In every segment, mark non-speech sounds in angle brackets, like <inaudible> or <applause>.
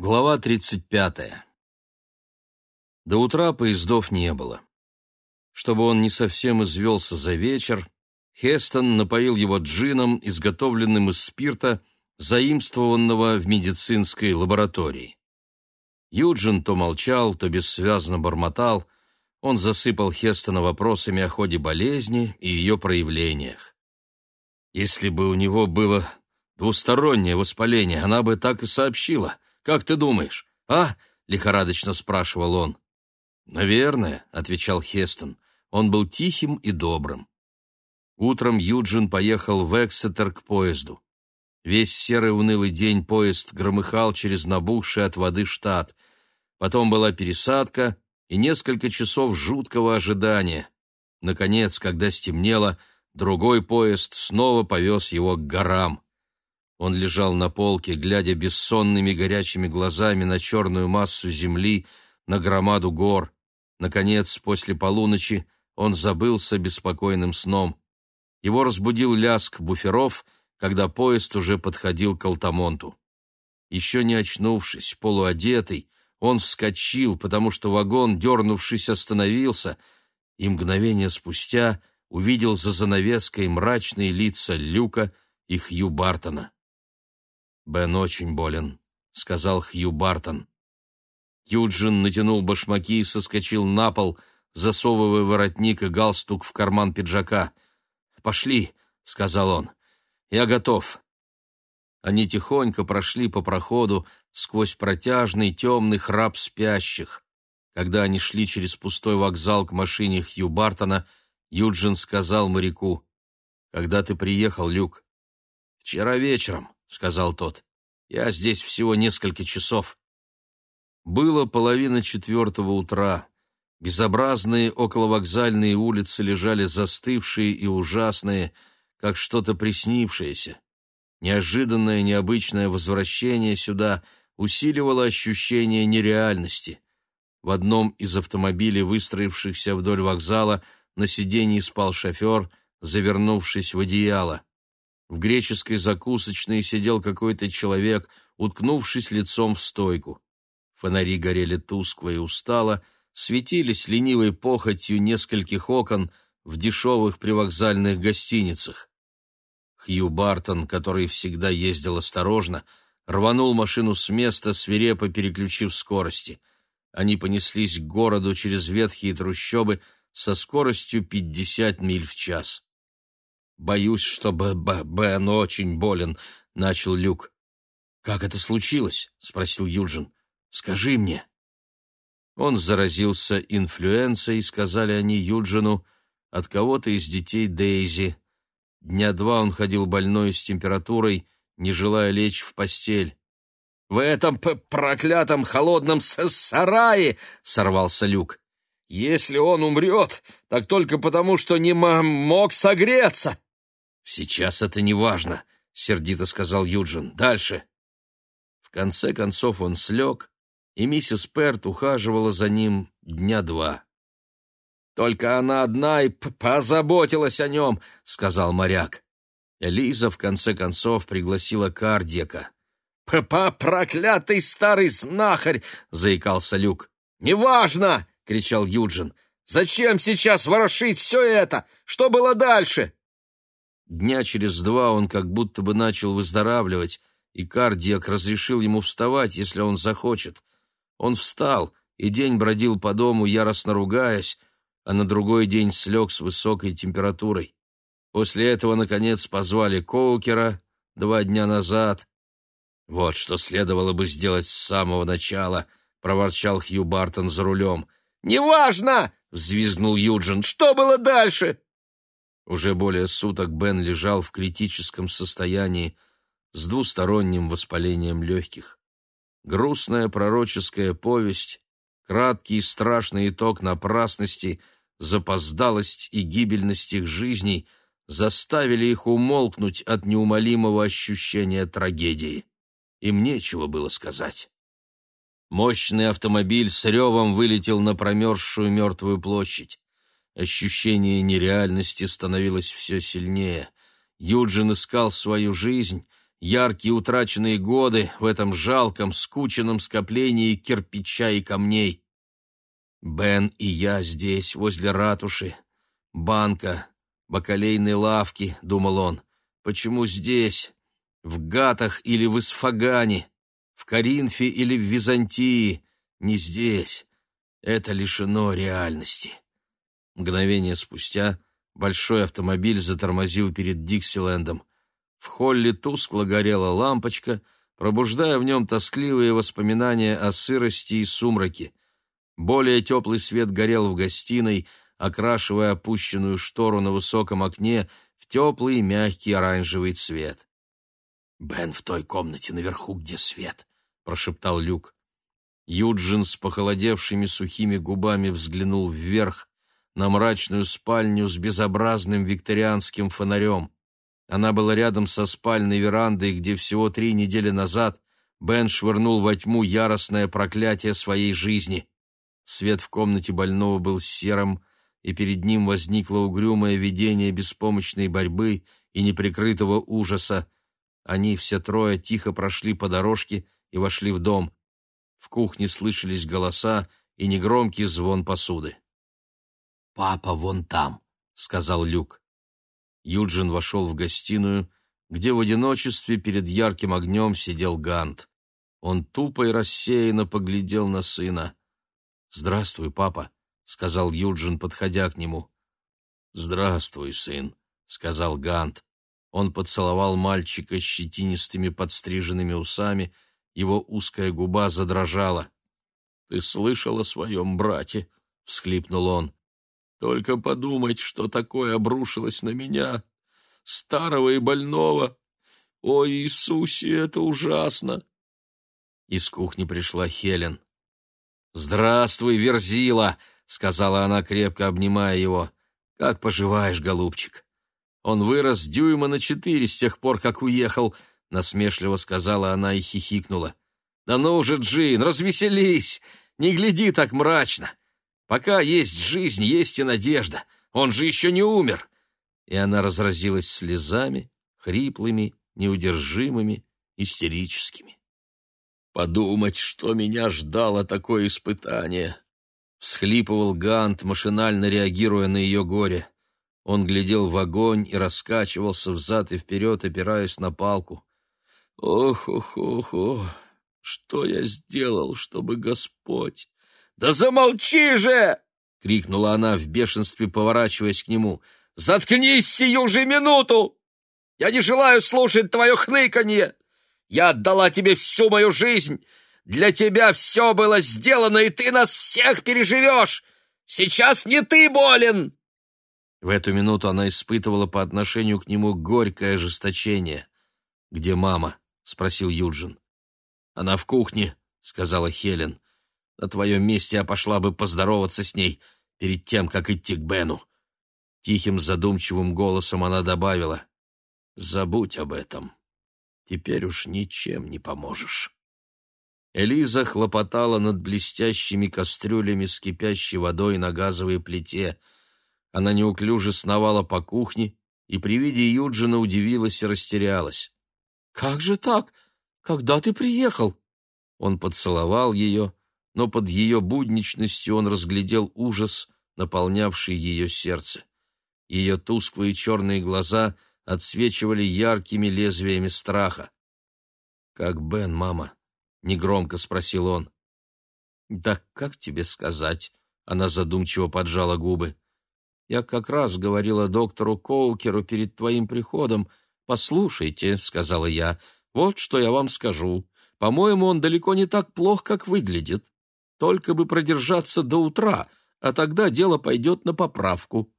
Глава 35. До утра поездов не было. Чтобы он не совсем извелся за вечер, Хестон напоил его джином, изготовленным из спирта, заимствованного в медицинской лаборатории. Юджин то молчал, то бессвязно бормотал. Он засыпал Хестона вопросами о ходе болезни и ее проявлениях. Если бы у него было двустороннее воспаление, она бы так и сообщила — как ты думаешь, а?» — лихорадочно спрашивал он. «Наверное», — отвечал Хестон. Он был тихим и добрым. Утром Юджин поехал в Эксетер к поезду. Весь серый унылый день поезд громыхал через набухший от воды штат. Потом была пересадка и несколько часов жуткого ожидания. Наконец, когда стемнело, другой поезд снова повез его к горам. Он лежал на полке, глядя бессонными горячими глазами на черную массу земли, на громаду гор. Наконец, после полуночи, он забылся беспокойным сном. Его разбудил ляск буферов, когда поезд уже подходил к Алтамонту. Еще не очнувшись, полуодетый, он вскочил, потому что вагон, дернувшись, остановился, и мгновение спустя увидел за занавеской мрачные лица Люка и Хью Бартона. «Бен очень болен», — сказал Хью Бартон. Юджин натянул башмаки и соскочил на пол, засовывая воротник и галстук в карман пиджака. «Пошли», — сказал он. «Я готов». Они тихонько прошли по проходу сквозь протяжный темный храп спящих. Когда они шли через пустой вокзал к машине Хью Бартона, Юджин сказал моряку, «Когда ты приехал, Люк?» «Вчера вечером», — сказал тот. «Я здесь всего несколько часов». Было половина четвертого утра. Безобразные околовокзальные улицы лежали застывшие и ужасные, как что-то приснившееся. Неожиданное необычное возвращение сюда усиливало ощущение нереальности. В одном из автомобилей, выстроившихся вдоль вокзала, на сиденье спал шофер, завернувшись в одеяло. В греческой закусочной сидел какой-то человек, уткнувшись лицом в стойку. Фонари горели тускло и устало, светились ленивой похотью нескольких окон в дешевых привокзальных гостиницах. Хью Бартон, который всегда ездил осторожно, рванул машину с места, свирепо переключив скорости. Они понеслись к городу через ветхие трущобы со скоростью 50 миль в час. «Боюсь, что Б -Б Бен очень болен», — начал Люк. «Как это случилось?» — спросил Юджин. «Скажи мне». Он заразился инфлюенцией, сказали они Юджину, от кого-то из детей Дейзи. Дня два он ходил больной с температурой, не желая лечь в постель. «В этом проклятом холодном сарае!» — сорвался Люк. «Если он умрет, так только потому, что не мог согреться!» «Сейчас это не важно», — сердито сказал Юджин. «Дальше». В конце концов он слег, и миссис Перт ухаживала за ним дня два. «Только она одна и позаботилась о нем», — сказал моряк. Элиза в конце концов пригласила кардика. «Папа, проклятый старый знахарь!» — заикался Люк. «Неважно!» — кричал Юджин. «Зачем сейчас ворошить все это? Что было дальше?» Дня через два он как будто бы начал выздоравливать, и кардиак разрешил ему вставать, если он захочет. Он встал, и день бродил по дому, яростно ругаясь, а на другой день слег с высокой температурой. После этого, наконец, позвали Коукера два дня назад. «Вот что следовало бы сделать с самого начала», — проворчал Хью Бартон за рулем. «Неважно!» — взвизгнул Юджин. «Что было дальше?» Уже более суток Бен лежал в критическом состоянии с двусторонним воспалением легких. Грустная пророческая повесть, краткий и страшный итог напрасности, запоздалость и гибельность их жизней заставили их умолкнуть от неумолимого ощущения трагедии. Им нечего было сказать. Мощный автомобиль с ревом вылетел на промерзшую мертвую площадь. Ощущение нереальности становилось все сильнее. Юджин искал свою жизнь, яркие утраченные годы в этом жалком, скученном скоплении кирпича и камней. Бен и я здесь, возле ратуши. Банка, бакалейной лавки, — думал он. Почему здесь? В Гатах или в Исфагане? В Коринфе или в Византии? Не здесь. Это лишено реальности. Мгновение спустя большой автомобиль затормозил перед Диксилендом. В холле тускло горела лампочка, пробуждая в нем тоскливые воспоминания о сырости и сумраке. Более теплый свет горел в гостиной, окрашивая опущенную штору на высоком окне в теплый мягкий оранжевый цвет. «Бен в той комнате наверху, где свет», — прошептал Люк. Юджин с похолодевшими сухими губами взглянул вверх на мрачную спальню с безобразным викторианским фонарем. Она была рядом со спальной верандой, где всего три недели назад Бен швырнул во тьму яростное проклятие своей жизни. Свет в комнате больного был серым, и перед ним возникло угрюмое видение беспомощной борьбы и неприкрытого ужаса. Они все трое тихо прошли по дорожке и вошли в дом. В кухне слышались голоса и негромкий звон посуды. «Папа вон там», — сказал Люк. Юджин вошел в гостиную, где в одиночестве перед ярким огнем сидел Гант. Он тупо и рассеянно поглядел на сына. «Здравствуй, папа», — сказал Юджин, подходя к нему. «Здравствуй, сын», — сказал Гант. Он поцеловал мальчика щетинистыми подстриженными усами, его узкая губа задрожала. «Ты слышал о своем брате?» — всхлипнул он. Только подумать, что такое обрушилось на меня, старого и больного. О, Иисусе, это ужасно!» Из кухни пришла Хелен. «Здравствуй, Верзила!» — сказала она, крепко обнимая его. «Как поживаешь, голубчик?» «Он вырос дюйма на четыре с тех пор, как уехал», — насмешливо сказала она и хихикнула. «Да ну уже, Джин, развеселись! Не гляди так мрачно! Пока есть жизнь, есть и надежда. Он же еще не умер!» И она разразилась слезами, хриплыми, неудержимыми, истерическими. «Подумать, что меня ждало такое испытание!» Всхлипывал Гант, машинально реагируя на ее горе. Он глядел в огонь и раскачивался взад и вперед, опираясь на палку. «Ох-ох-ох-ох! Что я сделал, чтобы Господь «Да замолчи же!» — крикнула она в бешенстве, поворачиваясь к нему. «Заткнись сию же минуту! Я не желаю слушать твое хныканье! Я отдала тебе всю мою жизнь! Для тебя все было сделано, и ты нас всех переживешь! Сейчас не ты болен!» В эту минуту она испытывала по отношению к нему горькое ожесточение. «Где мама?» — спросил Юджин. «Она в кухне», — сказала Хелен. На твоем месте я пошла бы поздороваться с ней перед тем, как идти к Бену. Тихим задумчивым голосом она добавила, «Забудь об этом. Теперь уж ничем не поможешь». Элиза хлопотала над блестящими кастрюлями с кипящей водой на газовой плите. Она неуклюже сновала по кухне и при виде Юджина удивилась и растерялась. «Как же так? Когда ты приехал?» Он поцеловал ее, но под ее будничностью он разглядел ужас, наполнявший ее сердце. Ее тусклые черные глаза отсвечивали яркими лезвиями страха. «Как Бен, мама?» — негромко спросил он. «Да как тебе сказать?» — она задумчиво поджала губы. «Я как раз говорила доктору Коукеру перед твоим приходом. Послушайте», — сказала я, — «вот что я вам скажу. По-моему, он далеко не так плох, как выглядит. Только бы продержаться до утра, а тогда дело пойдет на поправку.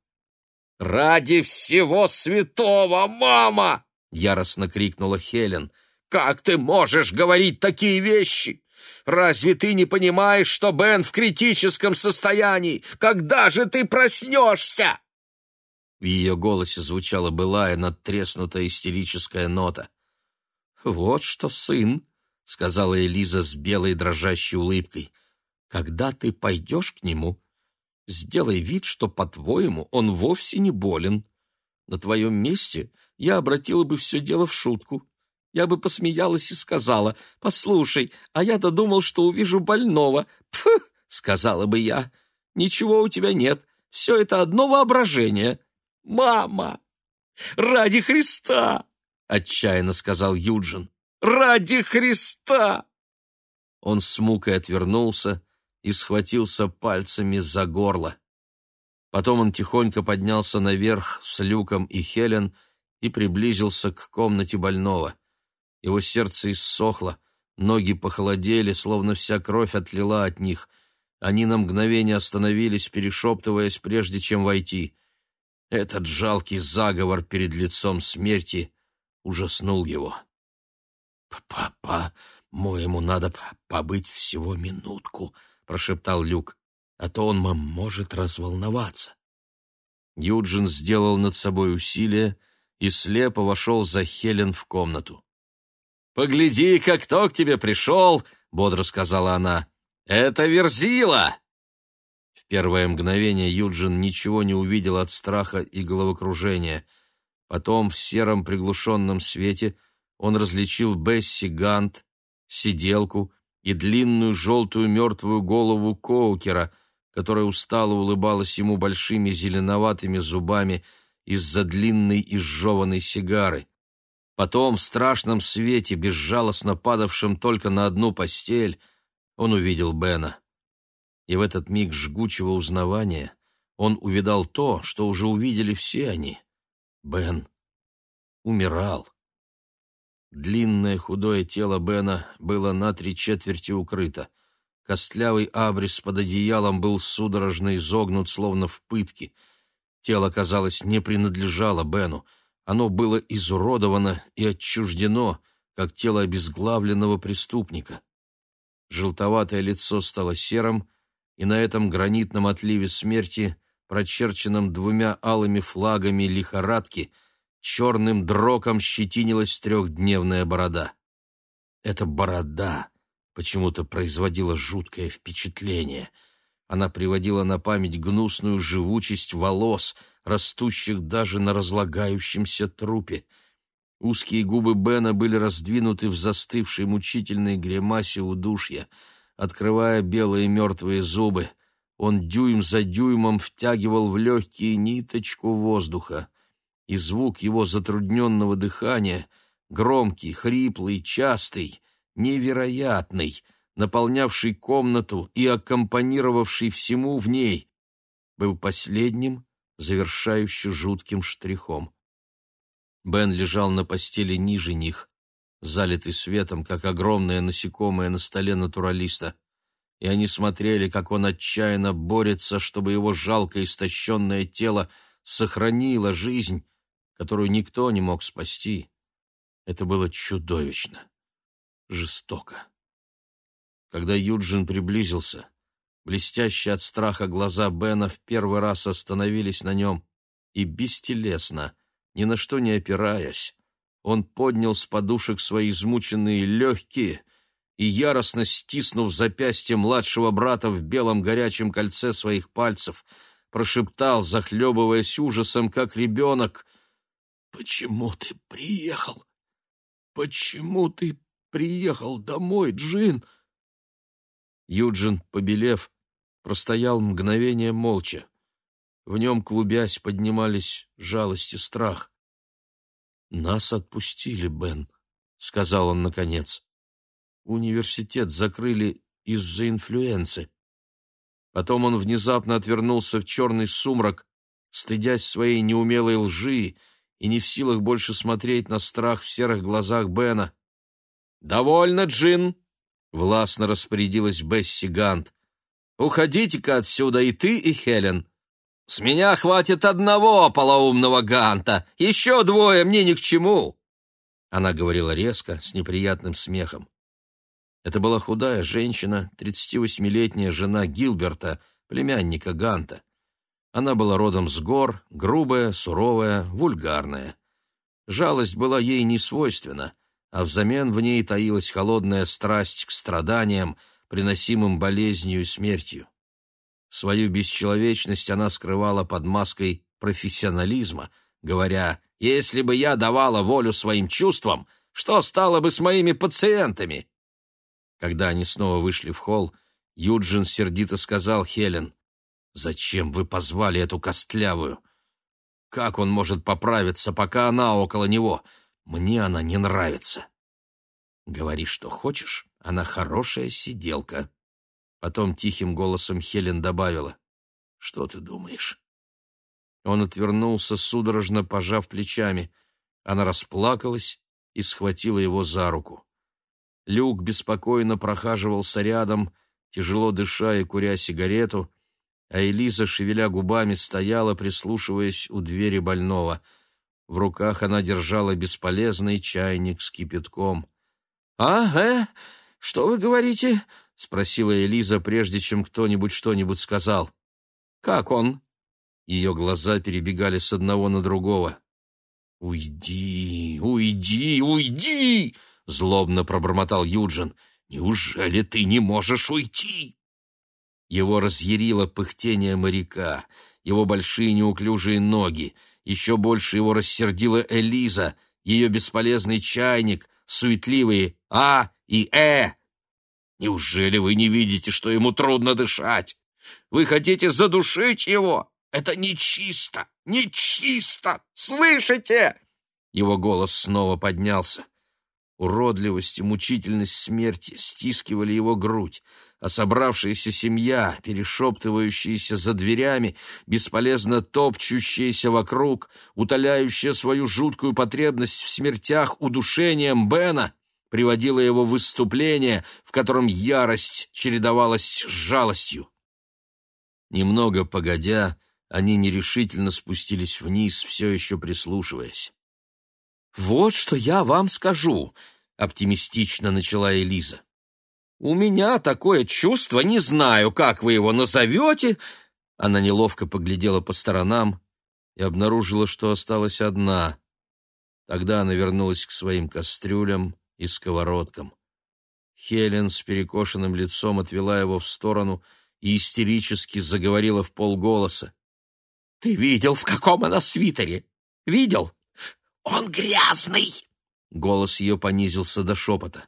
«Ради всего святого, мама!» — яростно крикнула Хелен. «Как ты можешь говорить такие вещи? Разве ты не понимаешь, что Бен в критическом состоянии? Когда же ты проснешься?» В ее голосе звучала былая надтреснутая истерическая нота. «Вот что, сын», — сказала Элиза с белой дрожащей улыбкой, когда ты пойдешь к нему, сделай вид, что, по-твоему, он вовсе не болен. На твоем месте я обратила бы все дело в шутку. я бы посмеялась и сказала, «Послушай, а я-то думал, что увижу больного». «Пф!» — сказала бы я. «Ничего у тебя нет, все это одно воображение». «Мама! Ради Христа!» — отчаянно сказал Юджин. «Ради Христа!» Он с мукой отвернулся и схватился пальцами за горло. Потом он тихонько поднялся наверх с Люком и Хелен и приблизился к комнате больного. Его сердце иссохло, ноги похолодели, словно вся кровь отлила от них. Они на мгновение остановились, перешептываясь, прежде чем войти. Этот жалкий заговор перед лицом смерти ужаснул его. «Папа, моему надо побыть всего минутку», — прошептал Люк, «а то он может разволноваться». Юджин сделал над собой усилие и слепо вошел за Хелен в комнату. «Погляди, как кто к тебе пришел!» — бодро сказала она. «Это Верзила!» В первое мгновение Юджин ничего не увидел от страха и головокружения. Потом в сером приглушенном свете он различил Бесси Гант, сиделку и длинную желтую мертвую голову Коукера, которая устало улыбалась ему большими зеленоватыми зубами из-за длинной изжеванной сигары. Потом в страшном свете, безжалостно падавшем только на одну постель, он увидел Бена. И в этот миг жгучего узнавания он увидал то, что уже увидели все они. Бен умирал. Длинное худое тело Бена было на три четверти укрыто. Костлявый абрис под одеялом был судорожно изогнут, словно в пытке. Тело, казалось, не принадлежало Бену. Оно было изуродовано и отчуждено, как тело обезглавленного преступника. Желтоватое лицо стало серым, и на этом гранитном отливе смерти, прочерченном двумя алыми флагами лихорадки — черным дроком щетинилась трехдневная борода. Эта борода почему-то производила жуткое впечатление. Она приводила на память гнусную живучесть волос, растущих даже на разлагающемся трупе. Узкие губы Бена были раздвинуты в застывшей мучительной гримасе удушья, открывая белые мертвые зубы. Он дюйм за дюймом втягивал в легкие ниточку воздуха и звук его затрудненного дыхания, громкий, хриплый, частый, невероятный, наполнявший комнату и аккомпанировавший всему в ней, был последним, завершающим жутким штрихом. Бен лежал на постели ниже них, залитый светом, как огромное насекомое на столе натуралиста, и они смотрели, как он отчаянно борется, чтобы его жалко истощенное тело сохранило жизнь, которую никто не мог спасти. Это было чудовищно, жестоко. Когда Юджин приблизился, блестящие от страха глаза Бена в первый раз остановились на нем, и бестелесно, ни на что не опираясь, он поднял с подушек свои измученные легкие и, яростно стиснув запястье младшего брата в белом горячем кольце своих пальцев, прошептал, захлебываясь ужасом, как ребенок — Почему ты приехал? Почему ты приехал домой, Джин? Юджин, побелев, простоял мгновение молча. В нем, клубясь, поднимались жалость и страх. «Нас отпустили, Бен», — сказал он наконец. «Университет закрыли из-за инфлюенции». Потом он внезапно отвернулся в черный сумрак, стыдясь своей неумелой лжи и не в силах больше смотреть на страх в серых глазах Бена. «Довольно, Джин!» — властно распорядилась Бесси Гант. «Уходите-ка отсюда и ты, и Хелен. С меня хватит одного полоумного Ганта, еще двое мне ни к чему!» Она говорила резко, с неприятным смехом. Это была худая женщина, 38-летняя жена Гилберта, племянника Ганта. Она была родом с гор, грубая, суровая, вульгарная. Жалость была ей не свойственна, а взамен в ней таилась холодная страсть к страданиям, приносимым болезнью и смертью. Свою бесчеловечность она скрывала под маской профессионализма, говоря, «Если бы я давала волю своим чувствам, Что стало бы с моими пациентами?» Когда они снова вышли в холл, Юджин сердито сказал Хелен, «Зачем вы позвали эту костлявую? Как он может поправиться, пока она около него? Мне она не нравится». «Говори, что хочешь, она хорошая сиделка». Потом тихим голосом Хелен добавила, «Что ты думаешь?» Он отвернулся, судорожно пожав плечами. Она расплакалась и схватила его за руку. Люк беспокойно прохаживался рядом, тяжело дыша и куря сигарету, а Элиза, шевеля губами, стояла, прислушиваясь у двери больного. В руках она держала бесполезный чайник с кипятком. «А, э, что вы говорите?» — спросила Элиза, прежде чем кто-нибудь что-нибудь сказал. «Как он?» Ее глаза перебегали с одного на другого. «Уйди, уйди, уйди!» — злобно пробормотал Юджин. «Неужели ты не можешь уйти?» Его разъярило пыхтение моряка, его большие неуклюжие ноги. Еще больше его рассердила Элиза, ее бесполезный чайник, суетливые «а» и «э». «Неужели вы не видите, что ему трудно дышать? Вы хотите задушить его?» Это нечисто, нечисто! Слышите?» Его голос снова поднялся. Уродливость и мучительность смерти стискивали его грудь, а собравшаяся семья, перешептывающаяся за дверями, бесполезно топчущаяся вокруг, утоляющая свою жуткую потребность в смертях удушением Бена, приводила его в выступление, в котором ярость чередовалась с жалостью. Немного погодя, они нерешительно спустились вниз, все еще прислушиваясь. «Вот что я вам скажу», — оптимистично начала Элиза. «У меня такое чувство, не знаю, как вы его назовете». Она неловко поглядела по сторонам и обнаружила, что осталась одна. Тогда она вернулась к своим кастрюлям и сковородкам. Хелен с перекошенным лицом отвела его в сторону и истерически заговорила в полголоса. Ты видел, в каком она свитере? Видел? Он грязный!» Голос ее понизился до шепота.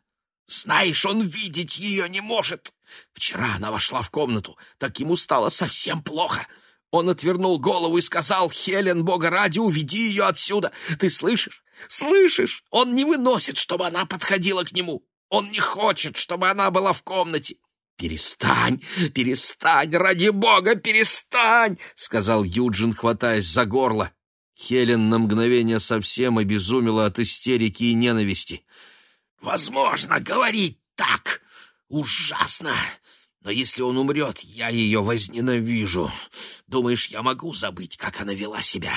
«Знаешь, он видеть ее не может. Вчера она вошла в комнату, так ему стало совсем плохо. Он отвернул голову и сказал, «Хелен, Бога ради, уведи ее отсюда. Ты слышишь? Слышишь? Он не выносит, чтобы она подходила к нему. Он не хочет, чтобы она была в комнате. «Перестань, перестань, ради бога, перестань!» — сказал Юджин, хватаясь за горло. Хелен на мгновение совсем обезумела от истерики и ненависти. «Возможно, говорить так ужасно, но если он умрет, я ее возненавижу. Думаешь, я могу забыть, как она вела себя?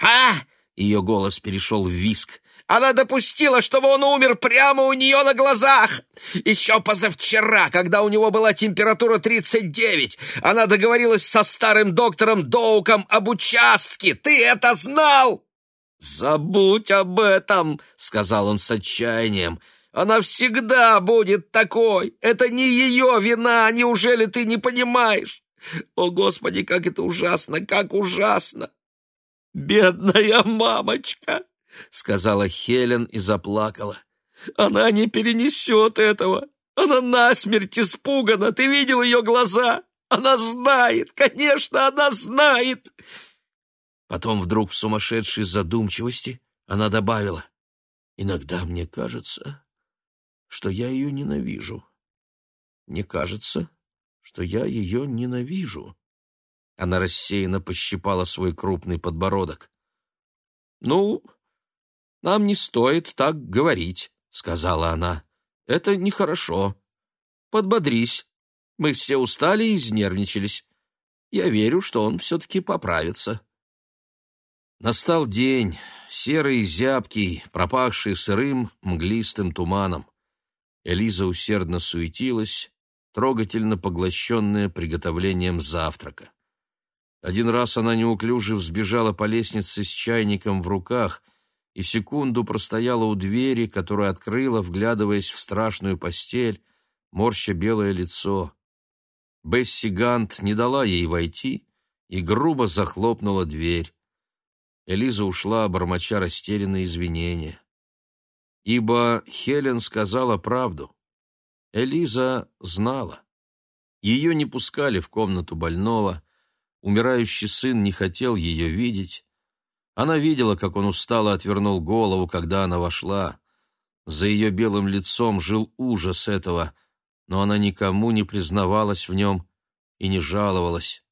А?» Ее голос перешел в виск. Она допустила, чтобы он умер прямо у нее на глазах. Еще позавчера, когда у него была температура 39, она договорилась со старым доктором Доуком об участке. Ты это знал? «Забудь об этом», — сказал он с отчаянием. «Она всегда будет такой. Это не ее вина. Неужели ты не понимаешь? О, Господи, как это ужасно, как ужасно! Бедная мамочка!» — сказала Хелен и заплакала. «Она не перенесет этого. Она насмерть испугана. Ты видел ее глаза? Она знает, конечно, она знает!» Потом вдруг в сумасшедшей задумчивости она добавила. «Иногда мне кажется, что я ее ненавижу. Мне кажется, что я ее ненавижу». Она рассеянно пощипала свой крупный подбородок. «Ну, нам не стоит так говорить», — сказала она. «Это нехорошо. Подбодрись. Мы все устали и изнервничались. Я верю, что он все-таки поправится». Настал день, серый зябкий, пропахший сырым, мглистым туманом. Элиза усердно суетилась, трогательно поглощенная приготовлением завтрака. Один раз она неуклюже взбежала по лестнице с чайником в руках — и секунду простояла у двери, которую открыла, вглядываясь в страшную постель, морща белое лицо. Бесси Гант не дала ей войти и грубо захлопнула дверь. Элиза ушла, бормоча растерянные извинения. ибо Хелен сказала правду. Элиза знала. Ее не пускали в комнату больного, умирающий сын не хотел ее видеть. Она видела, как он устало отвернул голову, когда она вошла. За ее белым лицом жил ужас этого, но она никому не признавалась в нем и не жаловалась.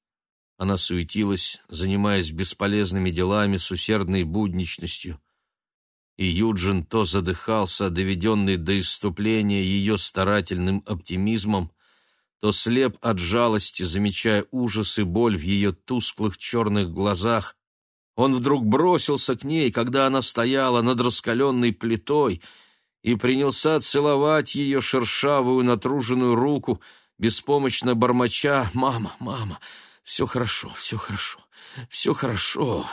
Она суетилась, занимаясь бесполезными делами с усердной будничностью. И Юджин то задыхался, доведенный до исступления ее старательным оптимизмом, то слеп от жалости, замечая ужас и боль в ее тусклых черных глазах. Он вдруг бросился к ней, когда она стояла над раскаленной плитой, и принялся целовать ее шершавую натруженную руку, беспомощно бормоча «Мама, мама, все хорошо, все хорошо, все хорошо».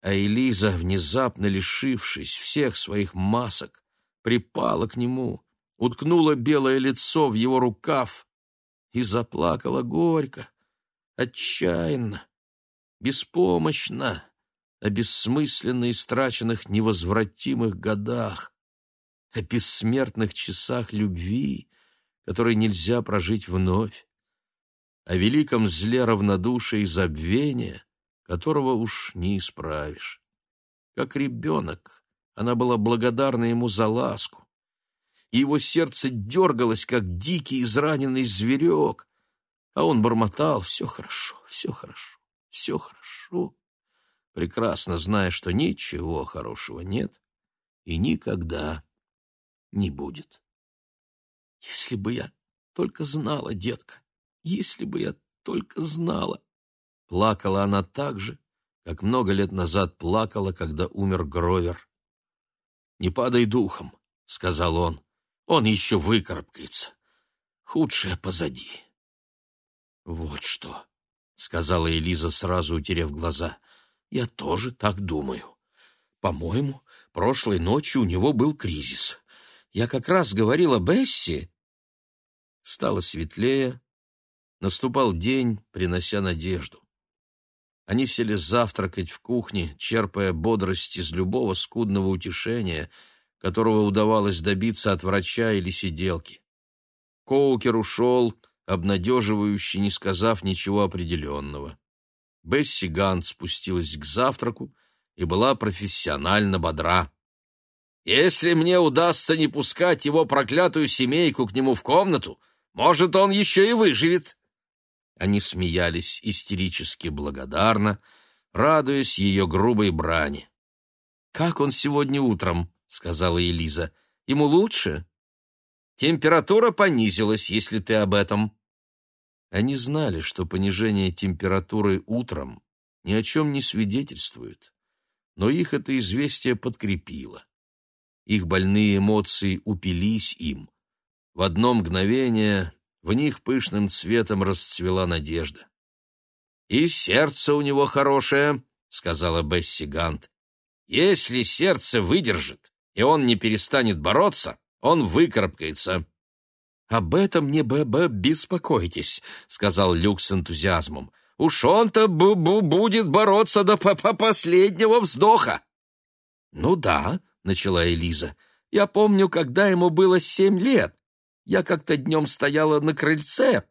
А Элиза, внезапно лишившись всех своих масок, припала к нему, уткнула белое лицо в его рукав и заплакала горько, отчаянно, беспомощно, о бессмысленно истраченных невозвратимых годах, о бессмертных часах любви, которые нельзя прожить вновь, о великом зле равнодушия и забвения, которого уж не исправишь. Как ребенок, она была благодарна ему за ласку, и его сердце дергалось, как дикий израненный зверек, а он бормотал «все хорошо, все хорошо, все хорошо», прекрасно зная, что ничего хорошего нет и никогда не будет. Если бы я только знала, детка, если бы я только знала. Плакала она так же, как много лет назад плакала, когда умер Гровер. «Не падай духом», — сказал он, — «он еще выкарабкается. Худшее позади». «Вот что», — сказала Элиза, сразу утерев глаза, — «я тоже так думаю. По-моему, прошлой ночью у него был кризис. Я как раз говорила Бесси...» Стало светлее, наступал день, принося надежду. Они сели завтракать в кухне, черпая бодрость из любого скудного утешения, которого удавалось добиться от врача или сиделки. Коукер ушел, обнадеживающе не сказав ничего определенного. Бесси Гант спустилась к завтраку и была профессионально бодра. «Если мне удастся не пускать его проклятую семейку к нему в комнату, может, он еще и выживет!» Они смеялись истерически благодарно, радуясь ее грубой брани. «Как он сегодня утром?» — сказала Элиза. «Ему лучше?» «Температура понизилась, если ты об этом». Они знали, что понижение температуры утром ни о чем не свидетельствует, но их это известие подкрепило. Их больные эмоции упились им. В одно мгновение в них пышным цветом расцвела надежда. «И сердце у него хорошее», — сказала Бесси Гант. «Если сердце выдержит, и он не перестанет бороться, он выкарабкается». «Об этом не б-б беспокойтесь», — сказал Люк с энтузиазмом. «Уж он-то будет бороться до п -п последнего вздоха». «Ну да», — начала Элиза. «Я помню, когда ему было семь лет. Я как-то днем стояла на крыльце.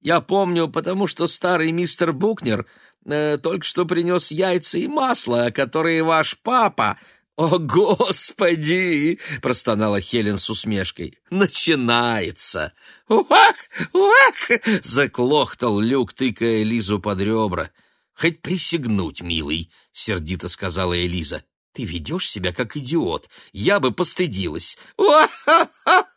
Я помню, потому что старый мистер Букнер э, только что принес яйца и масло, которые ваш папа... «О, Господи!» — простонала Хелен с усмешкой. «Начинается!» «Уах! Уах!» — заклохтал Люк, тыкая Элизу под ребра. «Хоть присягнуть, милый!» — сердито сказала Элиза. «Ты ведешь себя как идиот. Я бы постыдилась!» «Уах-ха-ха!»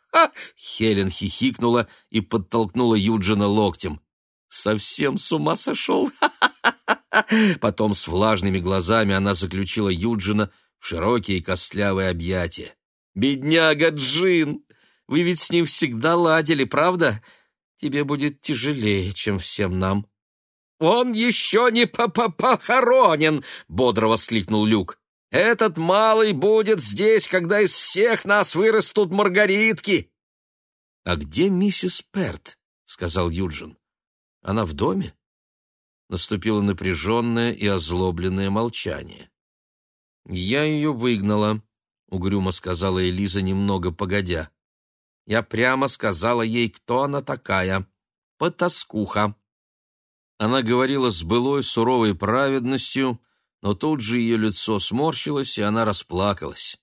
Хелен хихикнула и подтолкнула Юджина локтем. «Совсем с ума сошел!» <laughs> Потом с влажными глазами она заключила Юджина в широкие костлявые объятия. «Бедняга Джин! Вы ведь с ним всегда ладили, правда? Тебе будет тяжелее, чем всем нам». «Он еще не по -по похоронен!» — бодро воскликнул Люк. Этот малый будет здесь, когда из всех нас вырастут маргаритки. — А где миссис Перт? — сказал Юджин. — Она в доме? Наступило напряженное и озлобленное молчание. — Я ее выгнала, — угрюмо сказала Элиза немного погодя. «Я прямо сказала ей, кто она такая. Потаскуха». Она говорила с былой суровой праведностью, но тут же ее лицо сморщилось, и она расплакалась.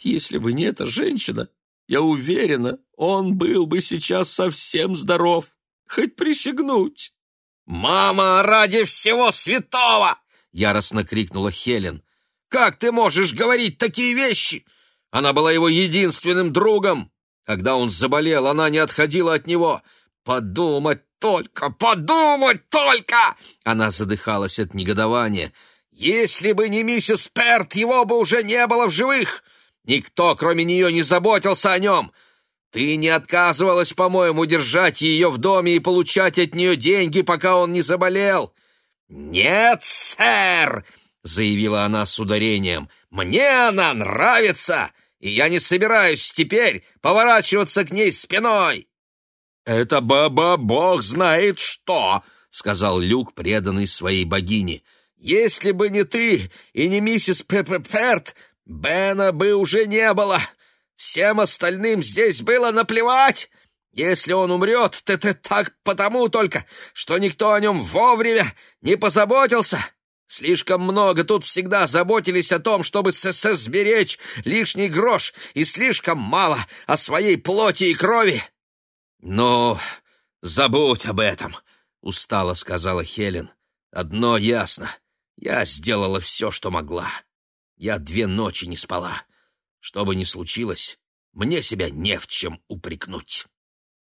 «Если бы не эта женщина, я уверена, он был бы сейчас совсем здоров. Хоть присягнуть». «Мама, ради всего святого!» — яростно крикнула Хелен. «Как ты можешь говорить такие вещи? Она была его единственным другом. Когда он заболел, она не отходила от него. Подумать только, подумать только!» Она задыхалась от негодования. «Если бы не миссис Перт, его бы уже не было в живых. Никто, кроме нее, не заботился о нем. Ты не отказывалась, по-моему, держать ее в доме и получать от нее деньги, пока он не заболел». «Нет, сэр!» — заявила она с ударением. «Мне она нравится, и я не собираюсь теперь поворачиваться к ней спиной!» «Это баба бог знает что!» — сказал Люк, преданный своей богине. «Если бы не ты и не миссис Пепперт, Бена бы уже не было. Всем остальным здесь было наплевать. Если он умрет, то это так потому только, что никто о нем вовремя не позаботился. Слишком много тут всегда заботились о том, чтобы сберечь лишний грош, и слишком мало о своей плоти и крови. «Ну, забудь об этом», — устало сказала Хелен. «Одно ясно. Я сделала все, что могла. Я две ночи не спала. Что бы ни случилось, мне себя не в чем упрекнуть».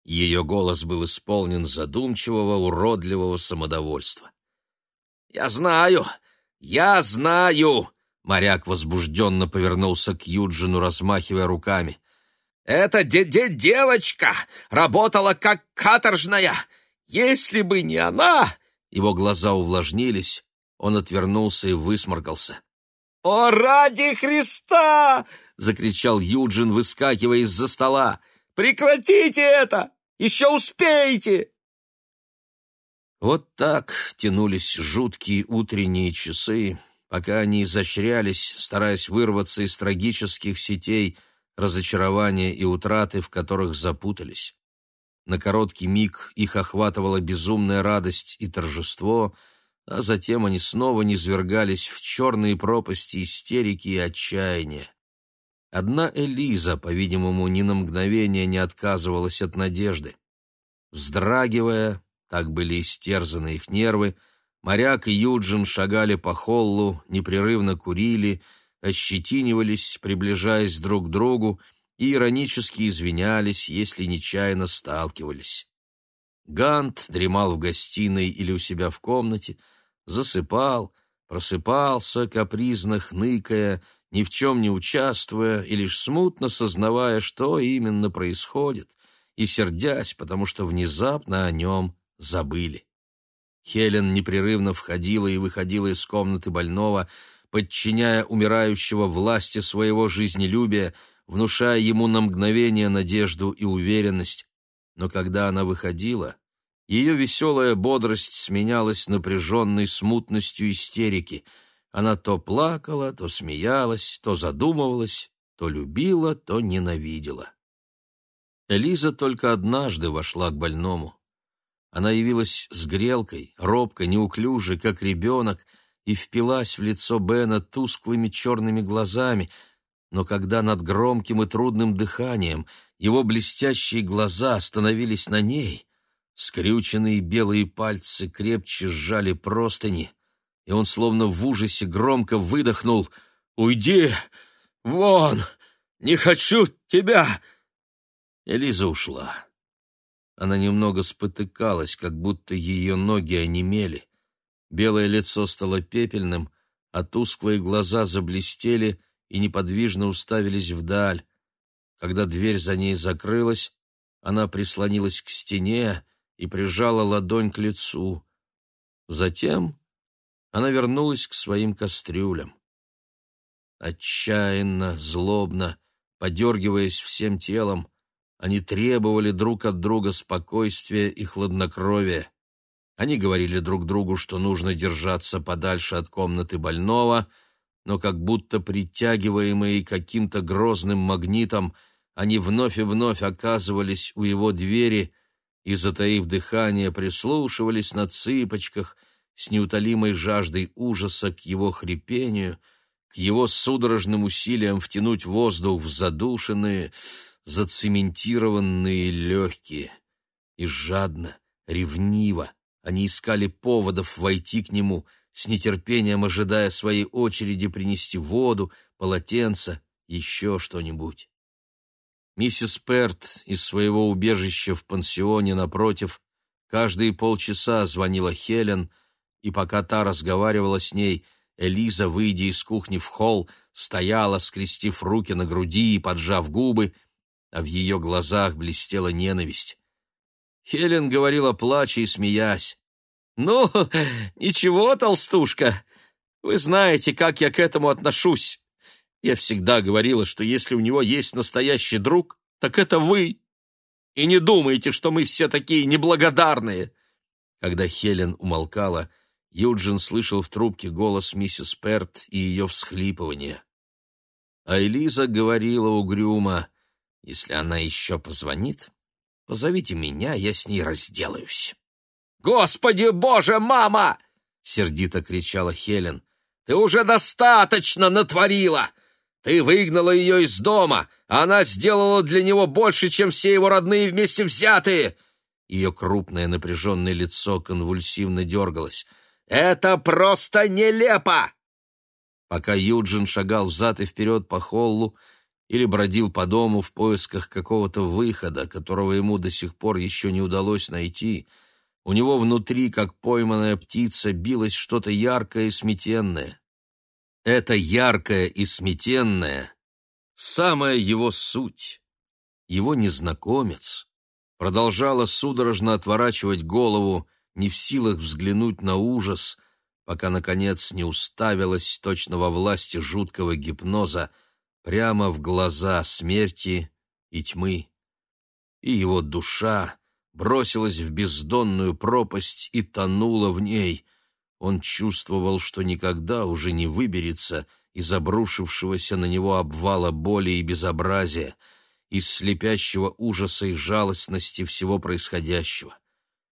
Ее голос был исполнен задумчивого, уродливого самодовольства. «Я знаю! Я знаю!» Моряк возбужденно повернулся к Юджину, размахивая руками. «Эта де -де девочка работала как каторжная! Если бы не она...» Его глаза увлажнились, он отвернулся и высморкался. «О, ради Христа!» — закричал Юджин, выскакивая из-за стола. «Прекратите это! Еще успеете!» Вот так тянулись жуткие утренние часы, пока они изощрялись, стараясь вырваться из трагических сетей разочарования и утраты, в которых запутались. На короткий миг их охватывала безумная радость и торжество, а затем они снова низвергались в черные пропасти истерики и отчаяния. Одна Элиза, по-видимому, ни на мгновение не отказывалась от надежды. Вздрагивая, так были истерзаны их нервы, моряк и Юджин шагали по холлу, непрерывно курили, ощетинивались, приближаясь друг к другу, и иронически извинялись, если нечаянно сталкивались. Гант дремал в гостиной или у себя в комнате, засыпал, просыпался, капризно хныкая, ни в чем не участвуя и лишь смутно сознавая, что именно происходит, и сердясь, потому что внезапно о нем забыли. Хелен непрерывно входила и выходила из комнаты больного, подчиняя умирающего власти своего жизнелюбия, внушая ему на мгновение надежду и уверенность. Но когда она выходила, ее веселая бодрость сменялась напряженной смутностью истерики — она то плакала, то смеялась, то задумывалась, то любила, то ненавидела. Элиза только однажды вошла к больному. Она явилась с грелкой, робко, неуклюже, как ребенок, и впилась в лицо Бена тусклыми черными глазами, но когда над громким и трудным дыханием его блестящие глаза остановились на ней, скрюченные белые пальцы крепче сжали простыни — и он словно в ужасе громко выдохнул «Уйди! Вон! Не хочу тебя!» Элиза ушла. Она немного спотыкалась, как будто ее ноги онемели. Белое лицо стало пепельным, а тусклые глаза заблестели и неподвижно уставились вдаль. Когда дверь за ней закрылась, она прислонилась к стене и прижала ладонь к лицу. Затем она вернулась к своим кастрюлям. Отчаянно, злобно, подергиваясь всем телом, они требовали друг от друга спокойствия и хладнокровия. Они говорили друг другу, что нужно держаться подальше от комнаты больного, но как будто притягиваемые каким-то грозным магнитом, они вновь и вновь оказывались у его двери и, затаив дыхание, прислушивались на цыпочках с неутолимой жаждой ужаса к его хрипению, к его судорожным усилиям втянуть воздух в задушенные, зацементированные легкие. И жадно, ревниво они искали поводов войти к нему, с нетерпением ожидая своей очереди принести воду, полотенце, еще что-нибудь. Миссис Перт из своего убежища в пансионе напротив каждые полчаса звонила Хелен, и пока та разговаривала с ней, Элиза, выйдя из кухни в холл, стояла, скрестив руки на груди и поджав губы, а в ее глазах блестела ненависть. Хелен говорила, плача и смеясь. «Ну, <laughs> ничего, толстушка, вы знаете, как я к этому отношусь. Я всегда говорила, что если у него есть настоящий друг, так это вы. И не думайте, что мы все такие неблагодарные». Когда Хелен умолкала, Юджин слышал в трубке голос миссис Перт и ее всхлипывание. А Элиза говорила угрюмо, «Если она еще позвонит, Позовите меня, я с ней разделаюсь». «Господи боже, мама!» — сердито кричала Хелен. «Ты уже достаточно натворила! Ты выгнала ее из дома, она сделала для него больше, чем все его родные вместе взятые!» Ее крупное напряженное лицо конвульсивно дергалось. «Это просто нелепо!» Пока Юджин шагал взад и вперед по холлу, или бродил по дому в поисках какого-то выхода, которого ему до сих пор еще не удалось найти. У него внутри, как пойманная птица, билось что-то яркое и сметенное. Это яркое и сметенное — самая его суть. Его незнакомец продолжала судорожно отворачивать голову, не в силах взглянуть на ужас, пока, наконец, не уставилась точно во власти жуткого гипноза — прямо в глаза смерти и тьмы. И его душа бросилась в бездонную пропасть и тонула в ней. Он чувствовал, что никогда уже не выберется из обрушившегося на него обвала боли и безобразия, из слепящего ужаса и жалостности всего происходящего.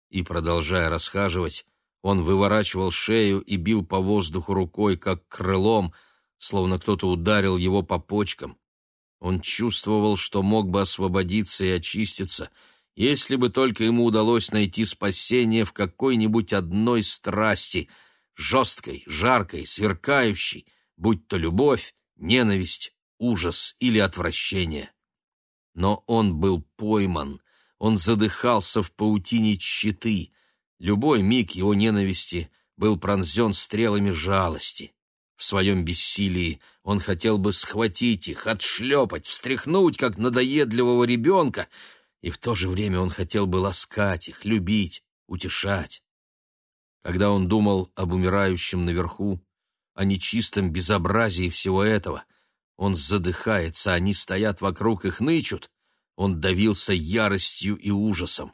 И, продолжая расхаживать, он выворачивал шею и бил по воздуху рукой, как крылом — словно кто-то ударил его по почкам. Он чувствовал, что мог бы освободиться и очиститься, если бы только ему удалось найти спасение в какой-нибудь одной страсти, жесткой, жаркой, сверкающей, будь то любовь, ненависть, ужас или отвращение. Но он был пойман, он задыхался в паутине щиты. Любой миг его ненависти был пронзен стрелами жалости. В своем бессилии он хотел бы схватить их, отшлепать, встряхнуть, как надоедливого ребенка, и в то же время он хотел бы ласкать их, любить, утешать. Когда он думал об умирающем наверху, о нечистом безобразии всего этого, он задыхается, они стоят вокруг и хнычут, он давился яростью и ужасом.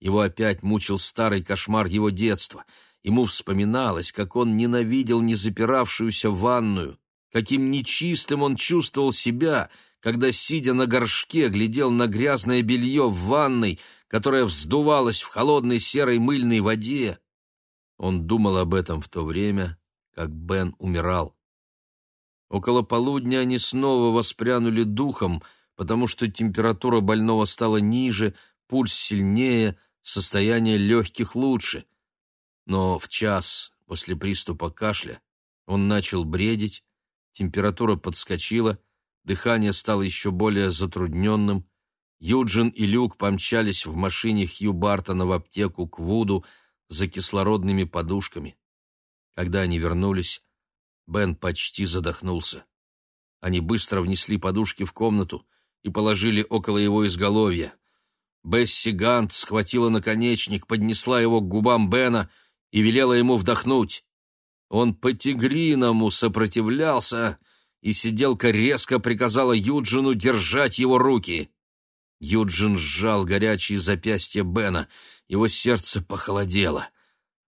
Его опять мучил старый кошмар его детства — Ему вспоминалось, как он ненавидел незапиравшуюся ванную, каким нечистым он чувствовал себя, когда, сидя на горшке, глядел на грязное белье в ванной, которое вздувалось в холодной серой мыльной воде. Он думал об этом в то время, как Бен умирал. Около полудня они снова воспрянули духом, потому что температура больного стала ниже, пульс сильнее, состояние легких лучше но в час после приступа кашля он начал бредить, температура подскочила, дыхание стало еще более затрудненным. Юджин и Люк помчались в машине Хью Бартона в аптеку к Вуду за кислородными подушками. Когда они вернулись, Бен почти задохнулся. Они быстро внесли подушки в комнату и положили около его изголовья. Бесси Гант схватила наконечник, поднесла его к губам Бена и велела ему вдохнуть. Он по-тигриному сопротивлялся, и сиделка резко приказала Юджину держать его руки. Юджин сжал горячие запястья Бена, его сердце похолодело.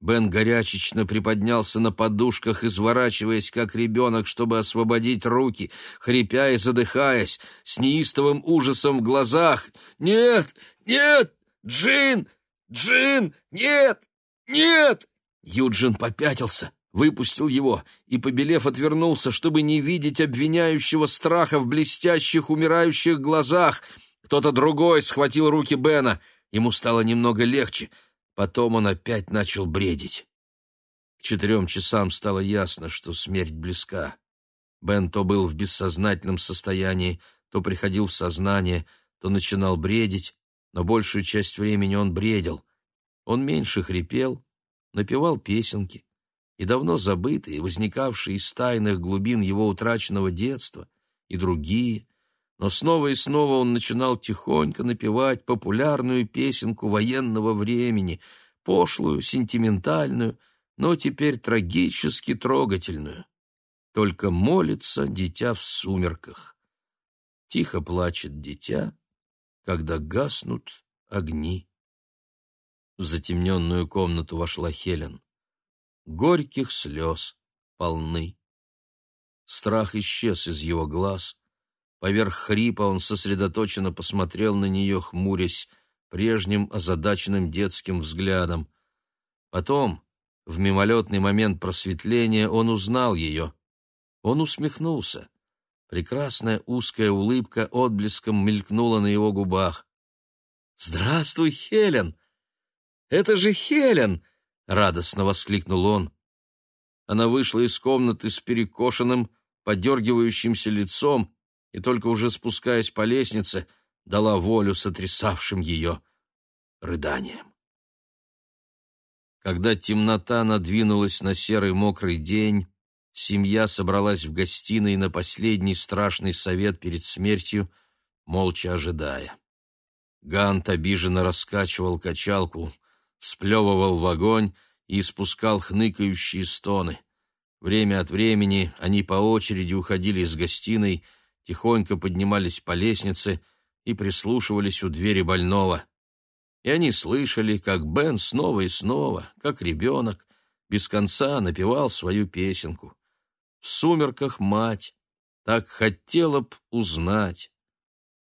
Бен горячечно приподнялся на подушках, изворачиваясь, как ребенок, чтобы освободить руки, хрипя и задыхаясь, с неистовым ужасом в глазах. «Нет! Нет! Джин! Джин! Нет! Нет!» Юджин попятился, выпустил его и, побелев, отвернулся, чтобы не видеть обвиняющего страха в блестящих, умирающих глазах. Кто-то другой схватил руки Бена. Ему стало немного легче — Потом он опять начал бредить. К четырем часам стало ясно, что смерть близка. Бен то был в бессознательном состоянии, то приходил в сознание, то начинал бредить, но большую часть времени он бредил. Он меньше хрипел, напевал песенки, и давно забытые, возникавшие из тайных глубин его утраченного детства, и другие, но снова и снова он начинал тихонько напевать популярную песенку военного времени, пошлую, сентиментальную, но теперь трагически трогательную. Только молится дитя в сумерках. Тихо плачет дитя, когда гаснут огни. В затемненную комнату вошла Хелен. Горьких слез полны. Страх исчез из его глаз — Поверх хрипа он сосредоточенно посмотрел на нее, хмурясь, прежним озадаченным детским взглядом. Потом, в мимолетный момент просветления, он узнал ее. Он усмехнулся. Прекрасная узкая улыбка отблеском мелькнула на его губах. «Здравствуй, Хелен! Это же Хелен!» — радостно воскликнул он. Она вышла из комнаты с перекошенным, подергивающимся лицом и только уже спускаясь по лестнице, дала волю сотрясавшим ее рыданиям. Когда темнота надвинулась на серый мокрый день, семья собралась в гостиной на последний страшный совет перед смертью, молча ожидая. Гант обиженно раскачивал качалку, сплевывал в огонь и испускал хныкающие стоны. Время от времени они по очереди уходили из гостиной, тихонько поднимались по лестнице и прислушивались у двери больного. И они слышали, как Бен снова и снова, как ребенок, без конца напевал свою песенку. В сумерках мать так хотела б узнать.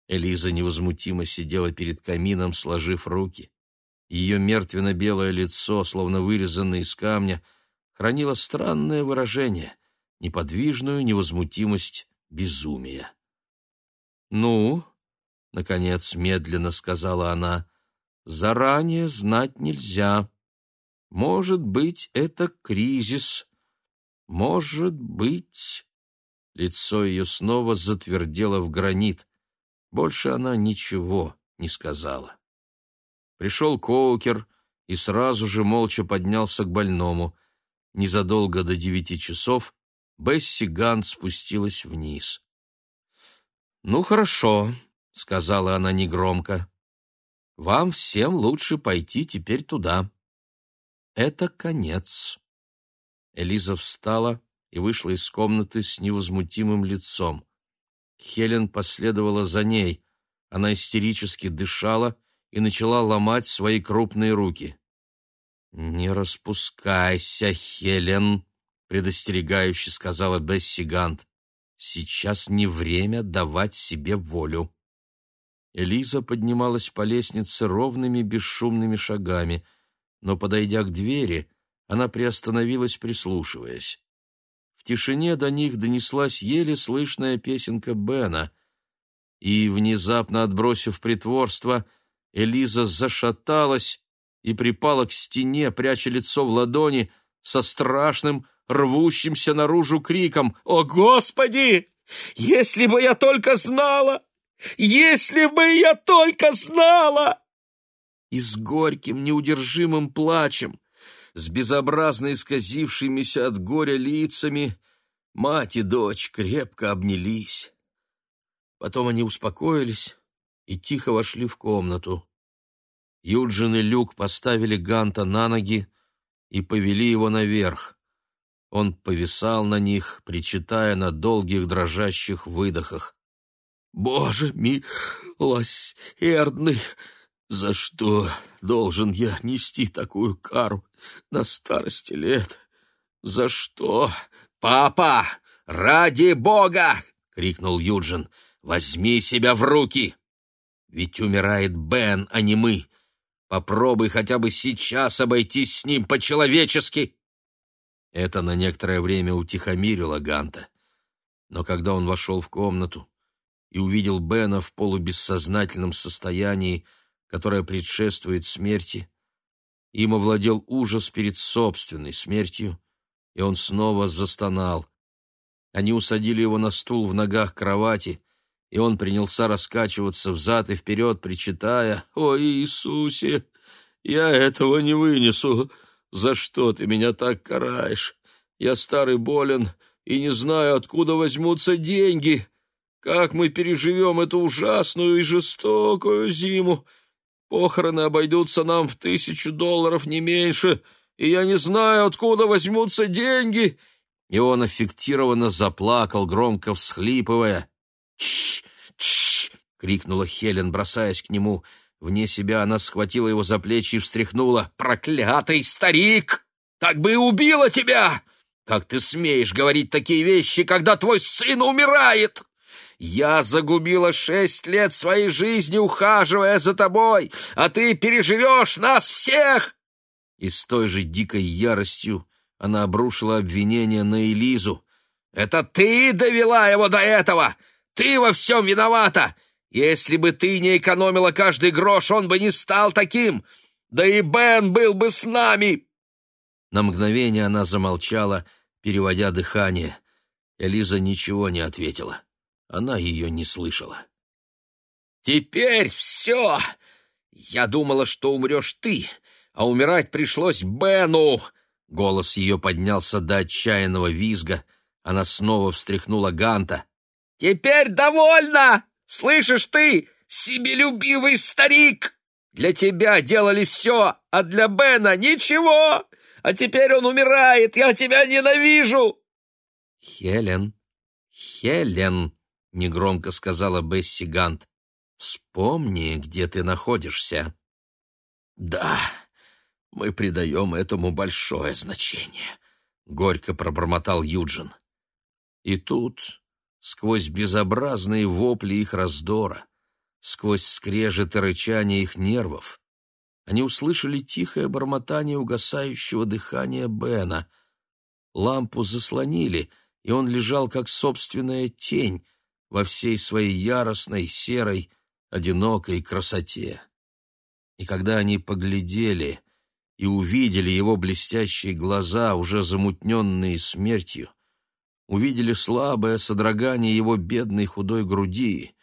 Элиза невозмутимо сидела перед камином, сложив руки. Ее мертвенно-белое лицо, словно вырезанное из камня, хранило странное выражение, неподвижную невозмутимость безумия. «Ну?» — наконец медленно сказала она. «Заранее знать нельзя. Может быть, это кризис. Может быть...» Лицо ее снова затвердело в гранит. Больше она ничего не сказала. Пришел Коукер и сразу же молча поднялся к больному. Незадолго до девяти часов Бесси Гант спустилась вниз. «Ну, хорошо», — сказала она негромко. «Вам всем лучше пойти теперь туда. Это конец». Элиза встала и вышла из комнаты с невозмутимым лицом. Хелен последовала за ней. Она истерически дышала и начала ломать свои крупные руки. «Не распускайся, Хелен», предостерегающе сказала Бесси Гант. Сейчас не время давать себе волю. Элиза поднималась по лестнице ровными бесшумными шагами, но, подойдя к двери, она приостановилась, прислушиваясь. В тишине до них донеслась еле слышная песенка Бена, и, внезапно отбросив притворство, Элиза зашаталась и припала к стене, пряча лицо в ладони, со страшным, рвущимся наружу криком «О, Господи! Если бы я только знала! Если бы я только знала!» И с горьким, неудержимым плачем, с безобразно исказившимися от горя лицами, мать и дочь крепко обнялись. Потом они успокоились и тихо вошли в комнату. Юджин и Люк поставили Ганта на ноги и повели его наверх. Он повисал на них, причитая на долгих дрожащих выдохах. «Боже милосердный! За что должен я нести такую кару на старости лет? За что? Папа, ради бога! крикнул Юджин. Возьми себя в руки! Ведь умирает Бен, а не мы. Попробуй хотя бы сейчас обойтись с ним по-человечески. Это на некоторое время утихомирило Ганта. Но когда он вошел в комнату и увидел Бена в полубессознательном состоянии, которое предшествует смерти, им овладел ужас перед собственной смертью, и он снова застонал. Они усадили его на стул в ногах кровати, и он принялся раскачиваться взад и вперед, причитая, «О, Иисусе, я этого не вынесу! За что ты меня так караешь? Я старый болен и не знаю, откуда возьмутся деньги. Как мы переживем эту ужасную и жестокую зиму? Похороны обойдутся нам в тысячу долларов, не меньше, и я не знаю, откуда возьмутся деньги!» И он аффектированно заплакал, громко всхлипывая. «Чш! Чш!» — крикнула Хелен, бросаясь к нему. Вне себя она схватила его за плечи и встряхнула. «Проклятый старик! Так бы и убила тебя! Как ты смеешь говорить такие вещи, когда твой сын умирает?» Я загубила шесть лет своей жизни, ухаживая за тобой, а ты переживешь нас всех!» И с той же дикой яростью она обрушила обвинение на Элизу. «Это ты довела его до этого! Ты во всем виновата! Если бы ты не экономила каждый грош, он бы не стал таким! Да и Бен был бы с нами!» На мгновение она замолчала, переводя дыхание. Элиза ничего не ответила. Она ее не слышала. «Теперь все! Я думала, что умрешь ты, а умирать пришлось Бену!» Голос ее поднялся до отчаянного визга. Она снова встряхнула Ганта. «Теперь довольно! Слышишь ты, себелюбивый старик! Для тебя делали все, а для Бена ничего! А теперь он умирает, я тебя ненавижу!» «Хелен, Хелен!» — негромко сказала Бесси Гант. «Вспомни, где ты находишься». «Да, мы придаем этому большое значение», — горько пробормотал Юджин. И тут, сквозь безобразные вопли их раздора, сквозь скрежет и рычание их нервов, они услышали тихое бормотание угасающего дыхания Бена. Лампу заслонили, и он лежал как собственная тень, во всей своей яростной, серой, одинокой красоте. И когда они поглядели и увидели его блестящие глаза, уже замутненные смертью, увидели слабое содрогание его бедной худой груди,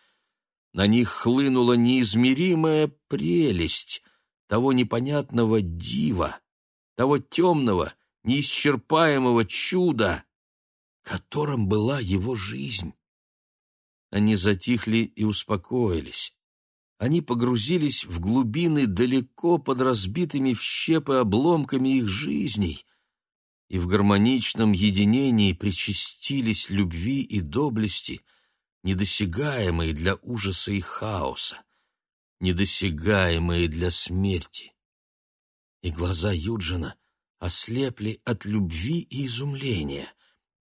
на них хлынула неизмеримая прелесть того непонятного дива, того темного, неисчерпаемого чуда, которым была его жизнь. Они затихли и успокоились. Они погрузились в глубины далеко под разбитыми в щепы обломками их жизней и в гармоничном единении причастились любви и доблести, недосягаемые для ужаса и хаоса, недосягаемые для смерти. И глаза Юджина ослепли от любви и изумления.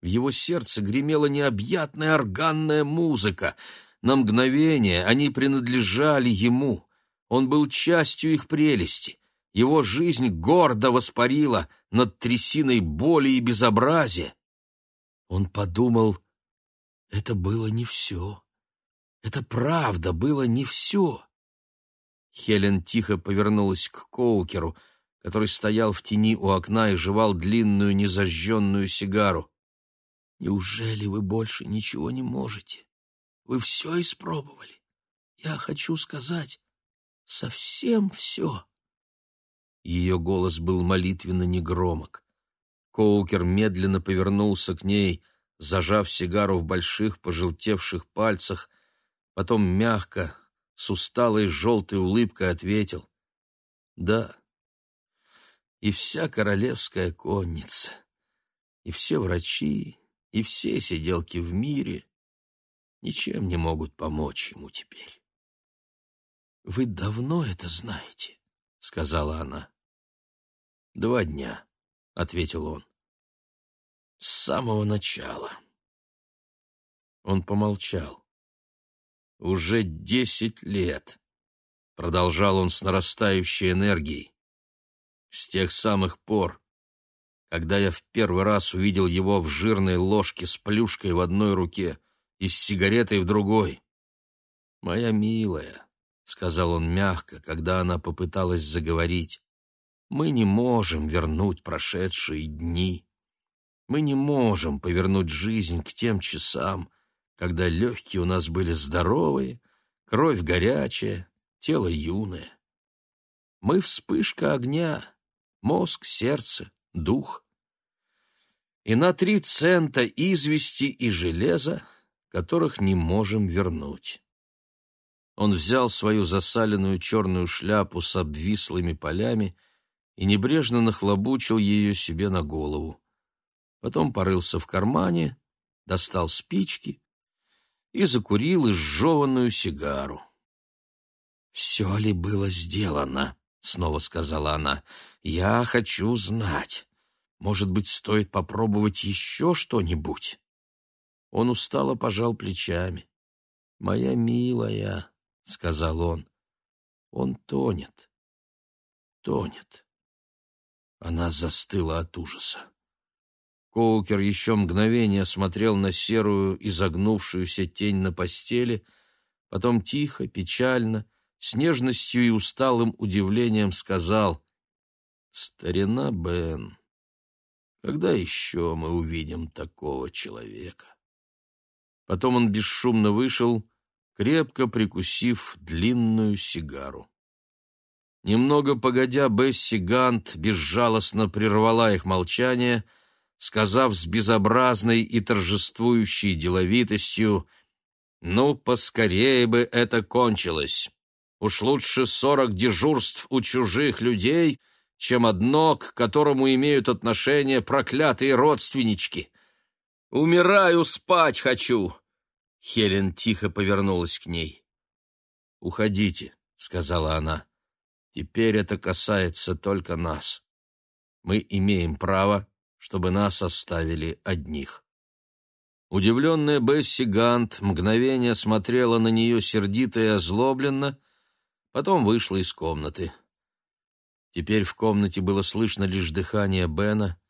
В его сердце гремела необъятная органная музыка. На мгновение они принадлежали ему. Он был частью их прелести. Его жизнь гордо воспарила над трясиной боли и безобразия. Он подумал, это было не все. Это правда было не все. Хелен тихо повернулась к Коукеру, который стоял в тени у окна и жевал длинную незажженную сигару. Неужели вы больше ничего не можете? Вы все испробовали. Я хочу сказать, совсем все. Ее голос был молитвенно негромок. Коукер медленно повернулся к ней, зажав сигару в больших пожелтевших пальцах, потом мягко, с усталой желтой улыбкой ответил «Да, и вся королевская конница, и все врачи, и все сиделки в мире ничем не могут помочь ему теперь. «Вы давно это знаете?» — сказала она. «Два дня», — ответил он. «С самого начала». Он помолчал. «Уже десять лет», — продолжал он с нарастающей энергией. «С тех самых пор, когда я в первый раз увидел его в жирной ложке с плюшкой в одной руке и с сигаретой в другой. «Моя милая», — сказал он мягко, когда она попыталась заговорить, — «мы не можем вернуть прошедшие дни. Мы не можем повернуть жизнь к тем часам, когда легкие у нас были здоровые, кровь горячая, тело юное. Мы вспышка огня, мозг, сердце, дух. И на три цента извести и железа, которых не можем вернуть. Он взял свою засаленную черную шляпу с обвислыми полями и небрежно нахлобучил ее себе на голову. Потом порылся в кармане, достал спички и закурил изжеванную сигару. «Все ли было сделано?» — снова сказала она. «Я хочу знать. Может быть, стоит попробовать еще что-нибудь?» Он устало пожал плечами. «Моя милая», — сказал он. Он тонет. Тонет. Она застыла от ужаса. Коукер еще мгновение смотрел на серую, изогнувшуюся тень на постели, потом тихо, печально, с нежностью и усталым удивлением сказал «Старина Бен, когда еще мы увидим такого человека?» Потом он бесшумно вышел, крепко прикусив длинную сигару. Немного погодя, Бесси Гант безжалостно прервала их молчание, сказав с безобразной и торжествующей деловитостью «Ну, поскорее бы это кончилось. Уж лучше сорок дежурств у чужих людей, чем одно, к которому имеют отношение проклятые родственнички. Умираю, спать хочу!» Хелен тихо повернулась к ней. «Уходите», — сказала она. «Теперь это касается только нас. Мы имеем право, чтобы нас оставили одних». Удивленная Бесси Гант мгновение смотрела на нее сердито и озлобленно, потом вышла из комнаты. Теперь в комнате было слышно лишь дыхание Бена,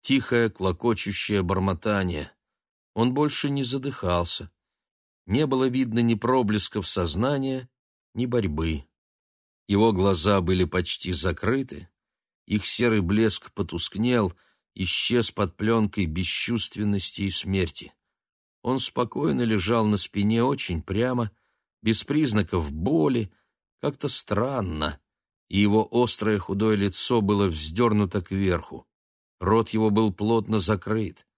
тихое, клокочущее бормотание. Он больше не задыхался не было видно ни проблесков сознания, ни борьбы. Его глаза были почти закрыты, их серый блеск потускнел, исчез под пленкой бесчувственности и смерти. Он спокойно лежал на спине очень прямо, без признаков боли, как-то странно, и его острое худое лицо было вздернуто кверху. Рот его был плотно закрыт.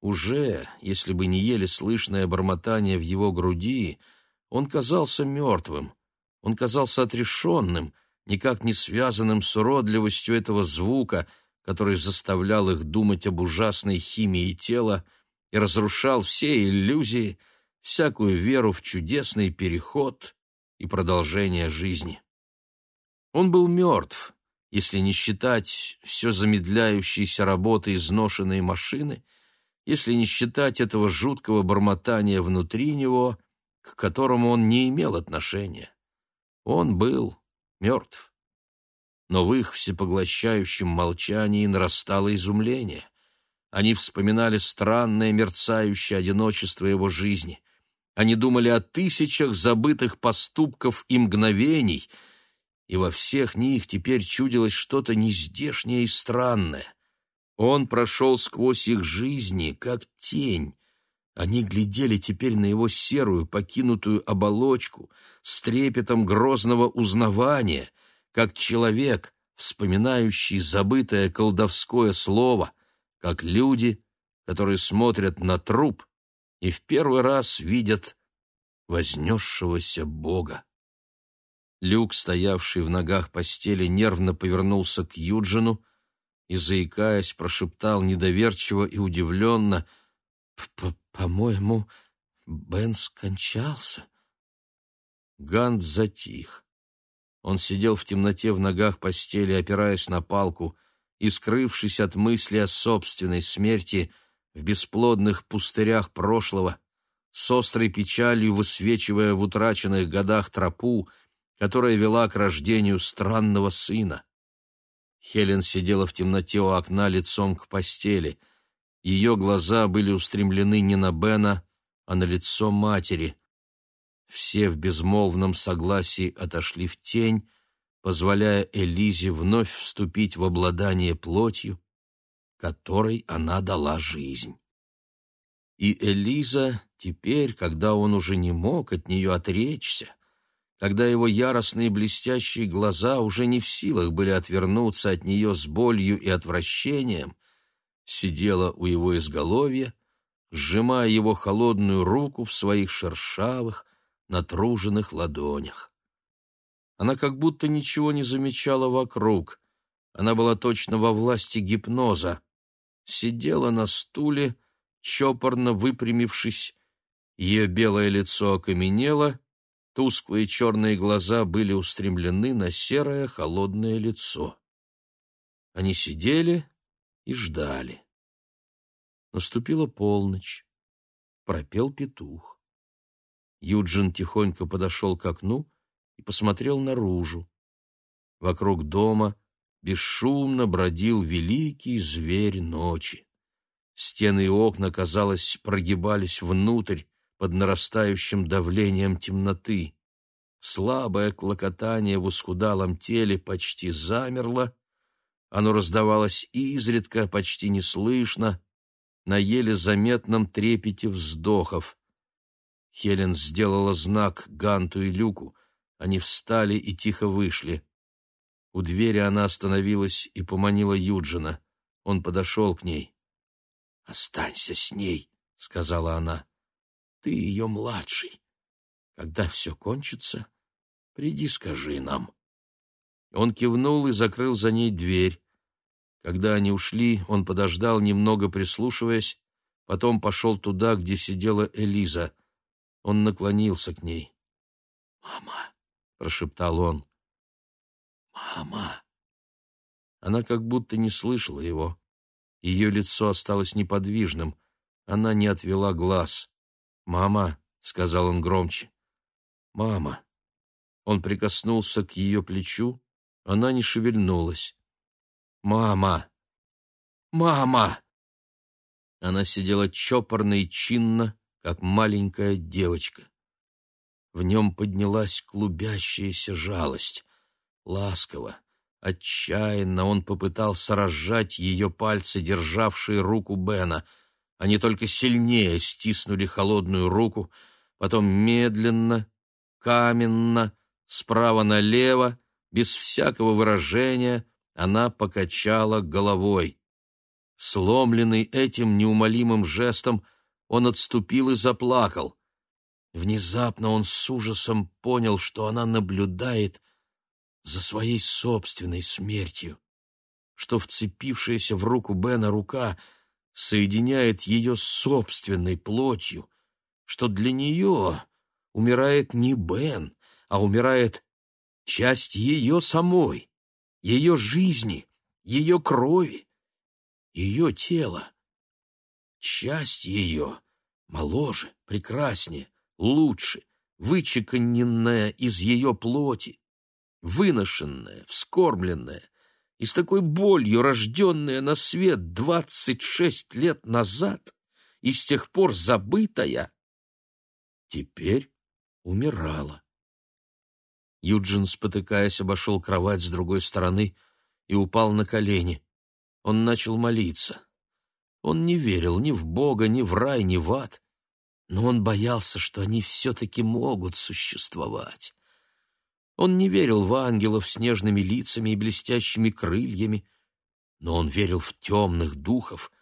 Уже, если бы не еле слышное бормотание в его груди, он казался мертвым, он казался отрешенным, никак не связанным с уродливостью этого звука, который заставлял их думать об ужасной химии тела и разрушал все иллюзии, всякую веру в чудесный переход и продолжение жизни. Он был мертв, если не считать все замедляющейся работы изношенной машины — если не считать этого жуткого бормотания внутри него, к которому он не имел отношения. Он был мертв. Но в их всепоглощающем молчании нарастало изумление. Они вспоминали странное мерцающее одиночество его жизни. Они думали о тысячах забытых поступков и мгновений, и во всех них теперь чудилось что-то нездешнее и странное. Он прошел сквозь их жизни, как тень. Они глядели теперь на его серую, покинутую оболочку с трепетом грозного узнавания, как человек, вспоминающий забытое колдовское слово, как люди, которые смотрят на труп и в первый раз видят вознесшегося Бога. Люк, стоявший в ногах постели, нервно повернулся к Юджину, и, заикаясь, прошептал недоверчиво и удивленно, «По-моему, Бен скончался». Гант затих. Он сидел в темноте в ногах постели, опираясь на палку, и, скрывшись от мысли о собственной смерти, в бесплодных пустырях прошлого, с острой печалью высвечивая в утраченных годах тропу, которая вела к рождению странного сына. Хелен сидела в темноте у окна лицом к постели. Ее глаза были устремлены не на Бена, а на лицо матери. Все в безмолвном согласии отошли в тень, позволяя Элизе вновь вступить в обладание плотью, которой она дала жизнь. И Элиза теперь, когда он уже не мог от нее отречься, когда его яростные блестящие глаза уже не в силах были отвернуться от нее с болью и отвращением, сидела у его изголовья, сжимая его холодную руку в своих шершавых, натруженных ладонях. Она как будто ничего не замечала вокруг. Она была точно во власти гипноза. Сидела на стуле, чопорно выпрямившись, ее белое лицо окаменело, Тусклые черные глаза были устремлены на серое холодное лицо. Они сидели и ждали. Наступила полночь. Пропел петух. Юджин тихонько подошел к окну и посмотрел наружу. Вокруг дома бесшумно бродил великий зверь ночи. Стены и окна, казалось, прогибались внутрь, под нарастающим давлением темноты. Слабое клокотание в ускудалом теле почти замерло, оно раздавалось изредка, почти неслышно, на еле заметном трепете вздохов. Хелен сделала знак Ганту и Люку, они встали и тихо вышли. У двери она остановилась и поманила Юджина. Он подошел к ней. «Останься с ней», — сказала она. Ты ее младший. Когда все кончится, приди скажи нам». Он кивнул и закрыл за ней дверь. Когда они ушли, он подождал, немного прислушиваясь, потом пошел туда, где сидела Элиза. Он наклонился к ней. «Мама!» — прошептал он. «Мама!» Она как будто не слышала его. Ее лицо осталось неподвижным. Она не отвела глаз. «Мама», — сказал он громче, — «мама». Он прикоснулся к ее плечу, она не шевельнулась. «Мама! Мама!» Она сидела чопорно и чинно, как маленькая девочка. В нем поднялась клубящаяся жалость. Ласково, отчаянно он попытался разжать ее пальцы, державшие руку Бена — они только сильнее стиснули холодную руку, потом медленно, каменно, справа налево, без всякого выражения, она покачала головой. Сломленный этим неумолимым жестом, он отступил и заплакал. Внезапно он с ужасом понял, что она наблюдает за своей собственной смертью, что вцепившаяся в руку Бена рука — соединяет ее с собственной плотью, что для нее умирает не Бен, а умирает часть ее самой, ее жизни, ее крови, ее тела. Часть ее моложе, прекраснее, лучше, вычеканенная из ее плоти, выношенная, вскормленная, и с такой болью, рожденная на свет двадцать шесть лет назад и с тех пор забытая, теперь умирала. Юджин, спотыкаясь, обошел кровать с другой стороны и упал на колени. Он начал молиться. Он не верил ни в Бога, ни в рай, ни в ад, но он боялся, что они все-таки могут существовать. Он не верил в ангелов с нежными лицами и блестящими крыльями, но он верил в темных духов,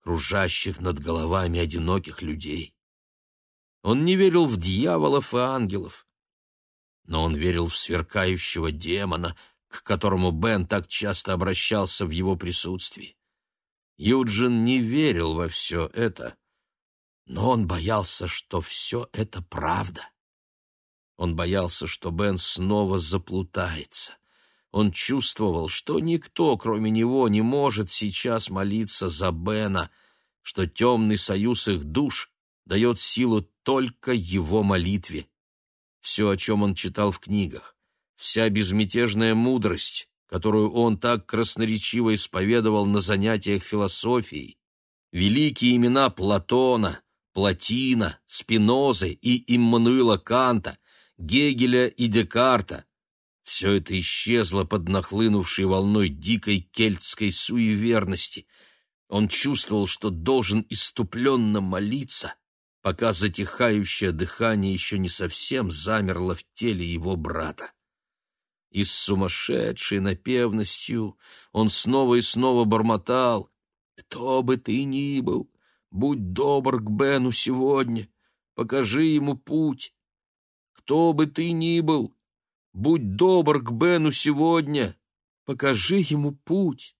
кружащих над головами одиноких людей. Он не верил в дьяволов и ангелов, но он верил в сверкающего демона, к которому Бен так часто обращался в его присутствии. Юджин не верил во все это, но он боялся, что все это правда. Он боялся, что Бен снова заплутается. Он чувствовал, что никто, кроме него, не может сейчас молиться за Бена, что темный союз их душ дает силу только его молитве. Все, о чем он читал в книгах, вся безмятежная мудрость, которую он так красноречиво исповедовал на занятиях философией, великие имена Платона, Платина, Спинозы и Иммануила Канта, Гегеля и Декарта, все это исчезло под нахлынувшей волной дикой кельтской суеверности. Он чувствовал, что должен иступленно молиться, пока затихающее дыхание еще не совсем замерло в теле его брата. И с сумасшедшей напевностью он снова и снова бормотал «Кто бы ты ни был, будь добр к Бену сегодня, покажи ему путь. Кто бы ты ни был, Будь добр к Бену сегодня, покажи ему путь.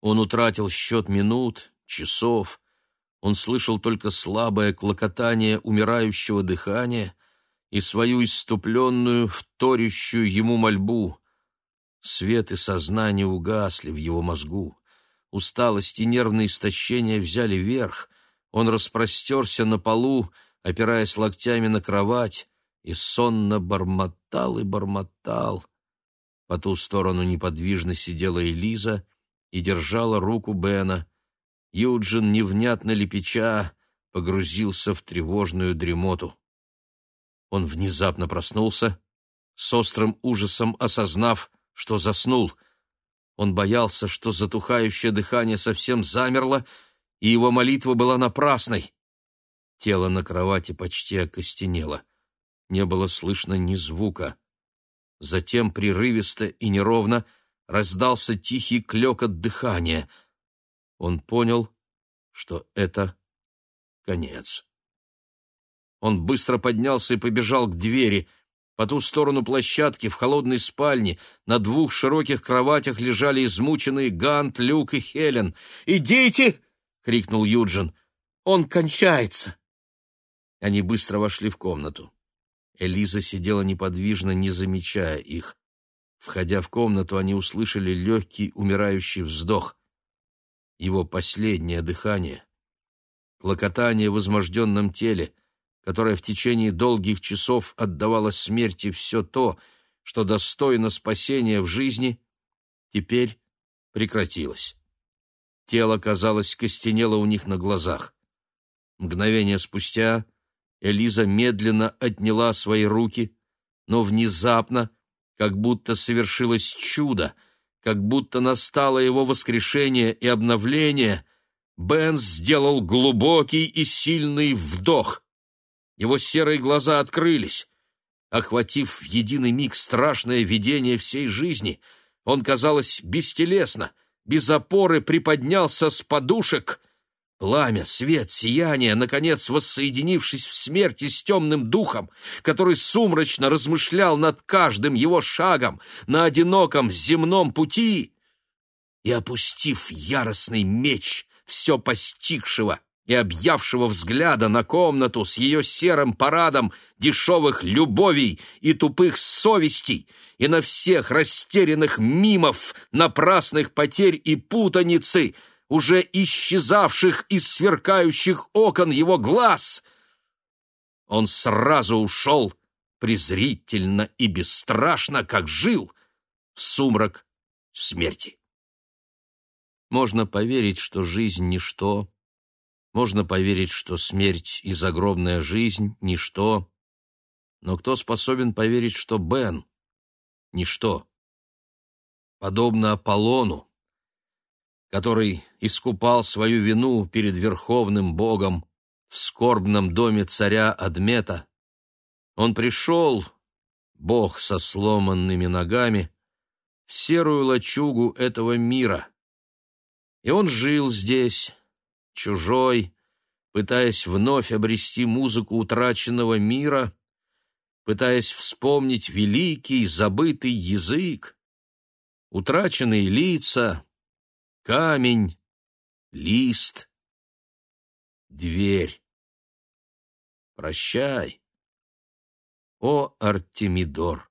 Он утратил счет минут, часов. Он слышал только слабое клокотание умирающего дыхания и свою иступленную, вторящую ему мольбу. Свет и сознание угасли в его мозгу. Усталость и нервное истощение взяли верх. Он распростерся на полу, опираясь локтями на кровать, и сонно бормотал и бормотал. По ту сторону неподвижно сидела Элиза и держала руку Бена. Юджин, невнятно лепеча, погрузился в тревожную дремоту. Он внезапно проснулся, с острым ужасом осознав, что заснул. Он боялся, что затухающее дыхание совсем замерло, и его молитва была напрасной. Тело на кровати почти окостенело не было слышно ни звука. Затем прерывисто и неровно раздался тихий клёкот дыхания. Он понял, что это конец. Он быстро поднялся и побежал к двери. По ту сторону площадки, в холодной спальне, на двух широких кроватях лежали измученные Гант, Люк и Хелен. «Идите!» — крикнул Юджин. «Он кончается!» Они быстро вошли в комнату. Элиза сидела неподвижно, не замечая их. Входя в комнату, они услышали легкий умирающий вздох. Его последнее дыхание. Клокотание в изможденном теле, которое в течение долгих часов отдавало смерти все то, что достойно спасения в жизни, теперь прекратилось. Тело, казалось, костенело у них на глазах. Мгновение спустя Элиза медленно отняла свои руки, но внезапно, как будто совершилось чудо, как будто настало его воскрешение и обновление, Бен сделал глубокий и сильный вдох. Его серые глаза открылись. Охватив в единый миг страшное видение всей жизни, он, казалось, бестелесно, без опоры приподнялся с подушек Пламя, свет, сияние, наконец воссоединившись в смерти с темным духом, который сумрачно размышлял над каждым его шагом на одиноком земном пути, и, опустив яростный меч все постигшего и объявшего взгляда на комнату с ее серым парадом дешевых любовей и тупых совестей, и на всех растерянных мимов, напрасных потерь и путаницы — уже исчезавших из сверкающих окон его глаз. Он сразу ушел, презрительно и бесстрашно, как жил, в сумрак смерти. Можно поверить, что жизнь — ничто, можно поверить, что смерть и загробная жизнь — ничто, но кто способен поверить, что Бен — ничто? Подобно Аполлону, который искупал свою вину перед Верховным Богом в скорбном доме царя Адмета. Он пришел, Бог со сломанными ногами, в серую лачугу этого мира. И он жил здесь, чужой, пытаясь вновь обрести музыку утраченного мира, пытаясь вспомнить великий забытый язык, утраченные лица, камень, лист, дверь. Прощай, О, Артемидор!